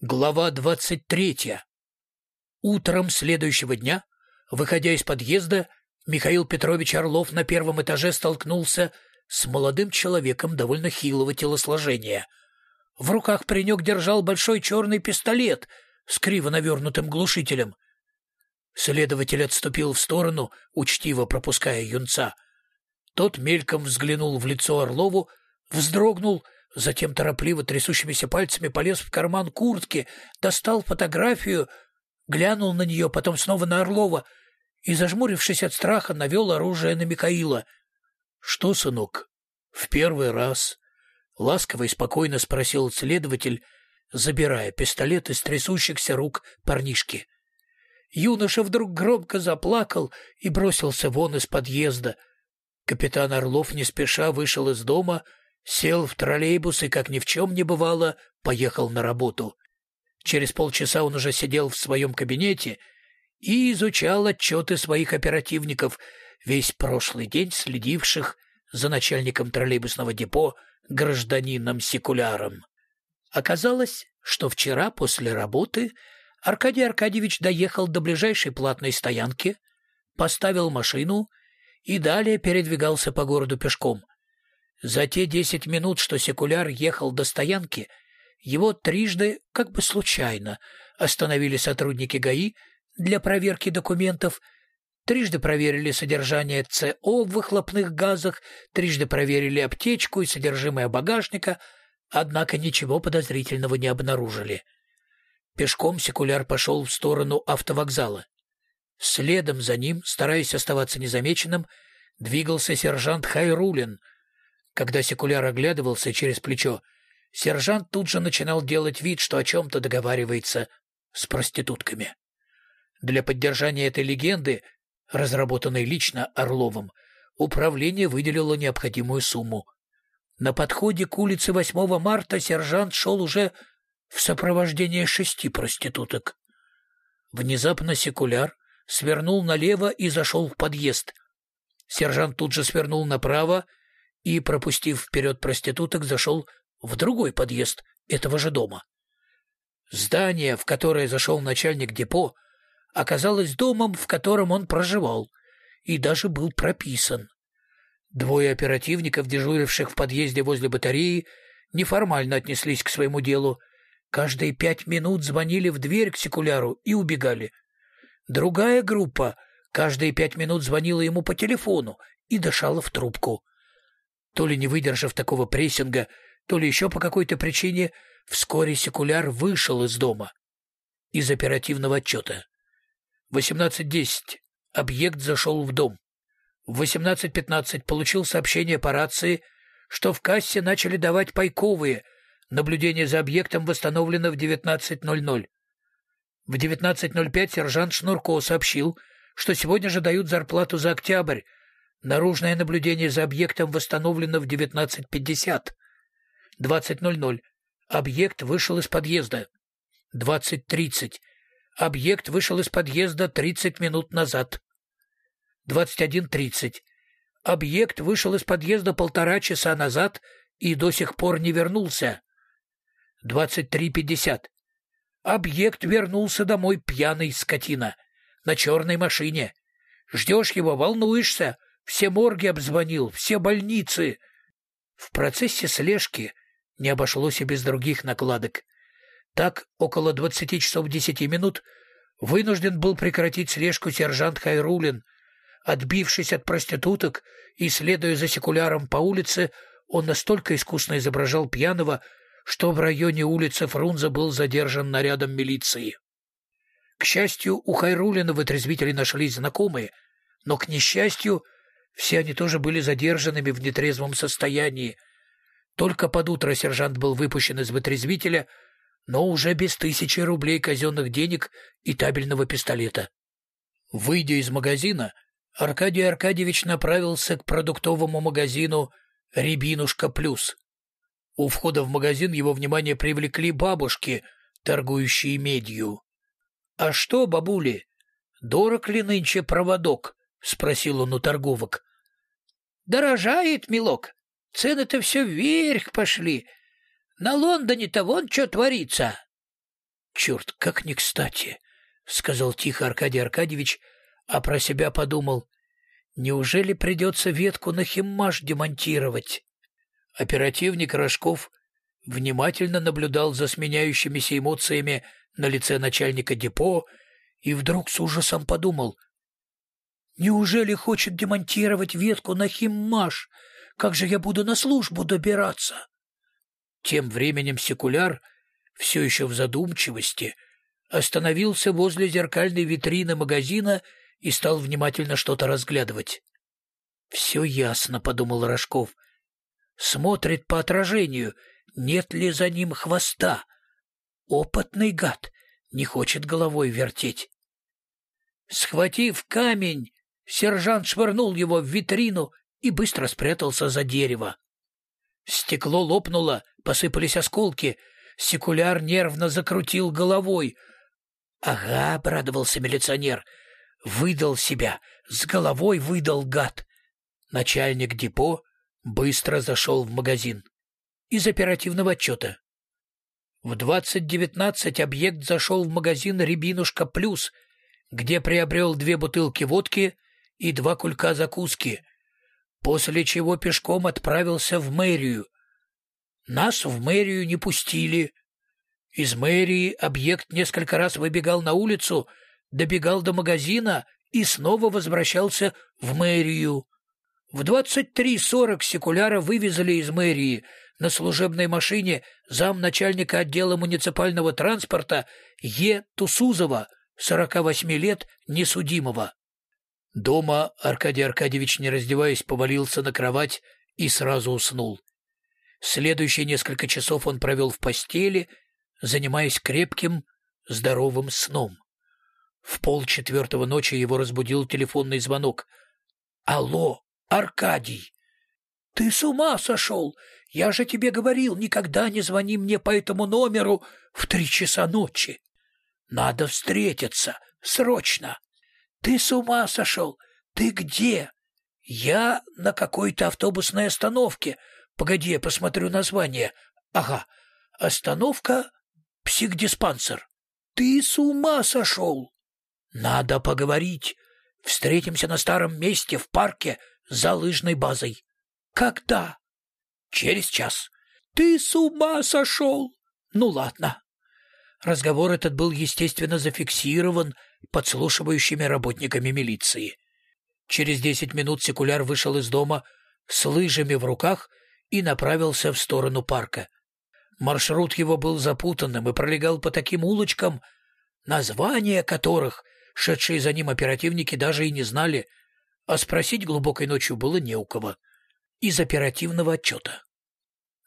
Глава двадцать третья. Утром следующего дня, выходя из подъезда, Михаил Петрович Орлов на первом этаже столкнулся с молодым человеком довольно хилого телосложения. В руках паренек держал большой черный пистолет с криво навернутым глушителем. Следователь отступил в сторону, учтиво пропуская юнца. Тот мельком взглянул в лицо Орлову, вздрогнул — Затем торопливо трясущимися пальцами полез в карман куртки, достал фотографию, глянул на нее, потом снова на Орлова и, зажмурившись от страха, навел оружие на Михаила. — Что, сынок, в первый раз? — ласково и спокойно спросил следователь, забирая пистолет из трясущихся рук парнишки. Юноша вдруг громко заплакал и бросился вон из подъезда. Капитан Орлов не спеша вышел из дома — Сел в троллейбус и, как ни в чем не бывало, поехал на работу. Через полчаса он уже сидел в своем кабинете и изучал отчеты своих оперативников, весь прошлый день следивших за начальником троллейбусного депо гражданином Секуляром. Оказалось, что вчера после работы Аркадий Аркадьевич доехал до ближайшей платной стоянки, поставил машину и далее передвигался по городу пешком. За те десять минут, что секуляр ехал до стоянки, его трижды, как бы случайно, остановили сотрудники ГАИ для проверки документов, трижды проверили содержание ЦО в выхлопных газах, трижды проверили аптечку и содержимое багажника, однако ничего подозрительного не обнаружили. Пешком секуляр пошел в сторону автовокзала. Следом за ним, стараясь оставаться незамеченным, двигался сержант Хайрулин — когда секуляр оглядывался через плечо, сержант тут же начинал делать вид, что о чем-то договаривается с проститутками. Для поддержания этой легенды, разработанной лично Орловым, управление выделило необходимую сумму. На подходе к улице 8 марта сержант шел уже в сопровождении шести проституток. Внезапно секуляр свернул налево и зашел в подъезд. Сержант тут же свернул направо и, пропустив вперед проституток, зашел в другой подъезд этого же дома. Здание, в которое зашел начальник депо, оказалось домом, в котором он проживал, и даже был прописан. Двое оперативников, дежуривших в подъезде возле батареи, неформально отнеслись к своему делу. Каждые пять минут звонили в дверь к секуляру и убегали. Другая группа каждые пять минут звонила ему по телефону и дышала в трубку. То ли не выдержав такого прессинга, то ли еще по какой-то причине, вскоре секуляр вышел из дома. Из оперативного отчета. 18.10. Объект зашел в дом. В 18.15 получил сообщение по рации, что в кассе начали давать пайковые. Наблюдение за объектом восстановлено в 19.00. В 19.05 сержант Шнурко сообщил, что сегодня же дают зарплату за октябрь, Наружное наблюдение за объектом восстановлено в 19.50. 20.00. Объект вышел из подъезда. 20.30. Объект вышел из подъезда 30 минут назад. 21.30. Объект вышел из подъезда полтора часа назад и до сих пор не вернулся. 23.50. Объект вернулся домой пьяный скотина. На черной машине. Ждешь его, волнуешься, все морги обзвонил, все больницы. В процессе слежки не обошлось и без других накладок. Так, около двадцати часов десяти минут вынужден был прекратить слежку сержант Хайрулин. Отбившись от проституток и следуя за секуляром по улице, он настолько искусно изображал пьяного, что в районе улицы Фрунзе был задержан нарядом милиции. К счастью, у Хайрулина вытрезвители нашлись знакомые, но, к несчастью, все они тоже были задержанными в нетрезвом состоянии. Только под утро сержант был выпущен из вытрезвителя, но уже без тысячи рублей казенных денег и табельного пистолета. Выйдя из магазина, Аркадий Аркадьевич направился к продуктовому магазину «Рябинушка плюс». У входа в магазин его внимание привлекли бабушки, торгующие медью. — А что, бабули, дорог ли нынче проводок? — спросил он у торговок. Дорожает, милок. Цены-то все вверх пошли. На Лондоне-то вон что творится. «Черт, как не кстати!» — сказал тихо Аркадий Аркадьевич, а про себя подумал. «Неужели придется ветку на химмаш демонтировать?» Оперативник Рожков внимательно наблюдал за сменяющимися эмоциями на лице начальника депо и вдруг с ужасом подумал. «Неужели хочет демонтировать ветку на химмаш? Как же я буду на службу добираться?» Тем временем секуляр, все еще в задумчивости, остановился возле зеркальной витрины магазина и стал внимательно что-то разглядывать. «Все ясно», — подумал Рожков. «Смотрит по отражению, нет ли за ним хвоста. Опытный гад, не хочет головой вертеть». Схватив камень, сержант швырнул его в витрину и быстро спрятался за дерево. Стекло лопнуло, посыпались осколки. Секуляр нервно закрутил головой. «Ага», — обрадовался милиционер, — «выдал себя, с головой выдал гад». Начальник депо быстро зашел в магазин. Из оперативного отчета. В 20.19 объект зашел в магазин «Рябинушка Плюс», где приобрел две бутылки водки и два кулька закуски, после чего пешком отправился в мэрию. Нас в мэрию не пустили. Из мэрии объект несколько раз выбегал на улицу, добегал до магазина и снова возвращался в мэрию. В 23.40 секуляра вывезли из мэрии на служебной машине замначальника отдела муниципального транспорта Е. Тусузова, 48 лет, несудимого. Дома Аркадий Аркадьевич, не раздеваясь, повалился на кровать и сразу уснул. Следующие несколько часов он провел в постели, занимаясь крепким, здоровым сном. В полчетвертого ночи его разбудил телефонный звонок. «Алло, Аркадий!» «Ты с ума сошел! Я же тебе говорил, никогда не звони мне по этому номеру в три часа ночи. Надо встретиться, срочно!» «Ты с ума сошел? Ты где?» «Я на какой-то автобусной остановке. Погоди, я посмотрю название. Ага, остановка «Психдиспансер». «Ты с ума сошел?» «Надо поговорить. Встретимся на старом месте в парке за лыжной базой». «Когда?» «Через час». «Ты с ума сошел?» «Ну ладно». Разговор этот был, естественно, зафиксирован подслушивающими работниками милиции. Через десять минут секуляр вышел из дома с лыжами в руках и направился в сторону парка. Маршрут его был запутанным и пролегал по таким улочкам, названия которых шедшие за ним оперативники даже и не знали, а спросить глубокой ночью было не у кого. Из оперативного отчета.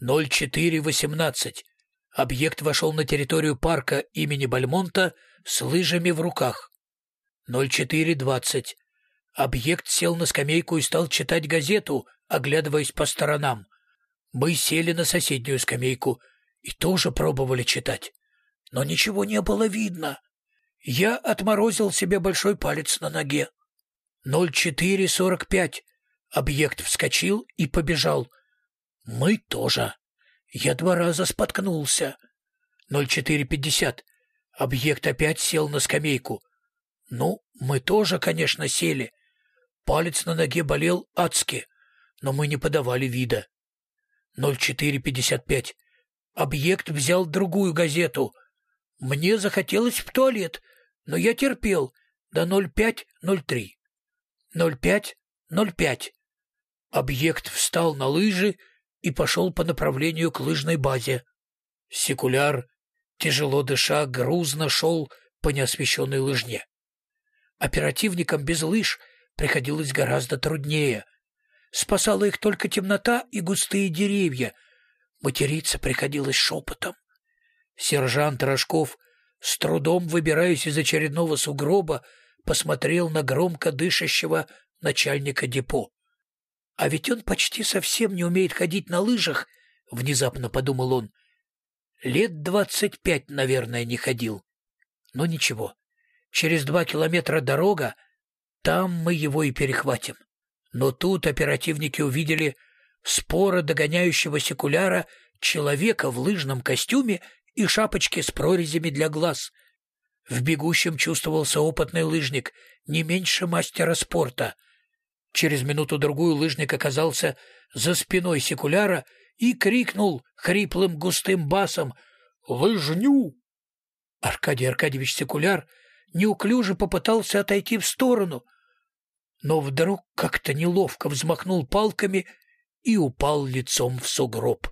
0418. Объект вошел на территорию парка имени Бальмонта с лыжами в руках. 04.20. Объект сел на скамейку и стал читать газету, оглядываясь по сторонам. Мы сели на соседнюю скамейку и тоже пробовали читать. Но ничего не было видно. Я отморозил себе большой палец на ноге. 04.45. Объект вскочил и побежал. Мы тоже. Я два раза споткнулся. 04.50. Объект опять сел на скамейку. Ну, мы тоже, конечно, сели. Палец на ноге болел адски, но мы не подавали вида. 04.55. Объект взял другую газету. Мне захотелось в туалет, но я терпел до 05.03. 05.05. Объект встал на лыжи и пошел по направлению к лыжной базе. Секуляр тяжело дыша, грузно шел по неосвещенной лыжне. Оперативникам без лыж приходилось гораздо труднее. Спасала их только темнота и густые деревья. Материться приходилось шепотом. Сержант Рожков, с трудом выбираясь из очередного сугроба, посмотрел на громко дышащего начальника депо. «А ведь он почти совсем не умеет ходить на лыжах», — внезапно подумал он. Лет двадцать пять, наверное, не ходил. Но ничего, через два километра дорога, там мы его и перехватим. Но тут оперативники увидели споро догоняющего секуляра человека в лыжном костюме и шапочки с прорезями для глаз. В бегущем чувствовался опытный лыжник, не меньше мастера спорта. Через минуту-другую лыжник оказался за спиной секуляра и крикнул хриплым густым басом «Лыжню!». Аркадий Аркадьевич Секуляр неуклюже попытался отойти в сторону, но вдруг как-то неловко взмахнул палками и упал лицом в сугроб.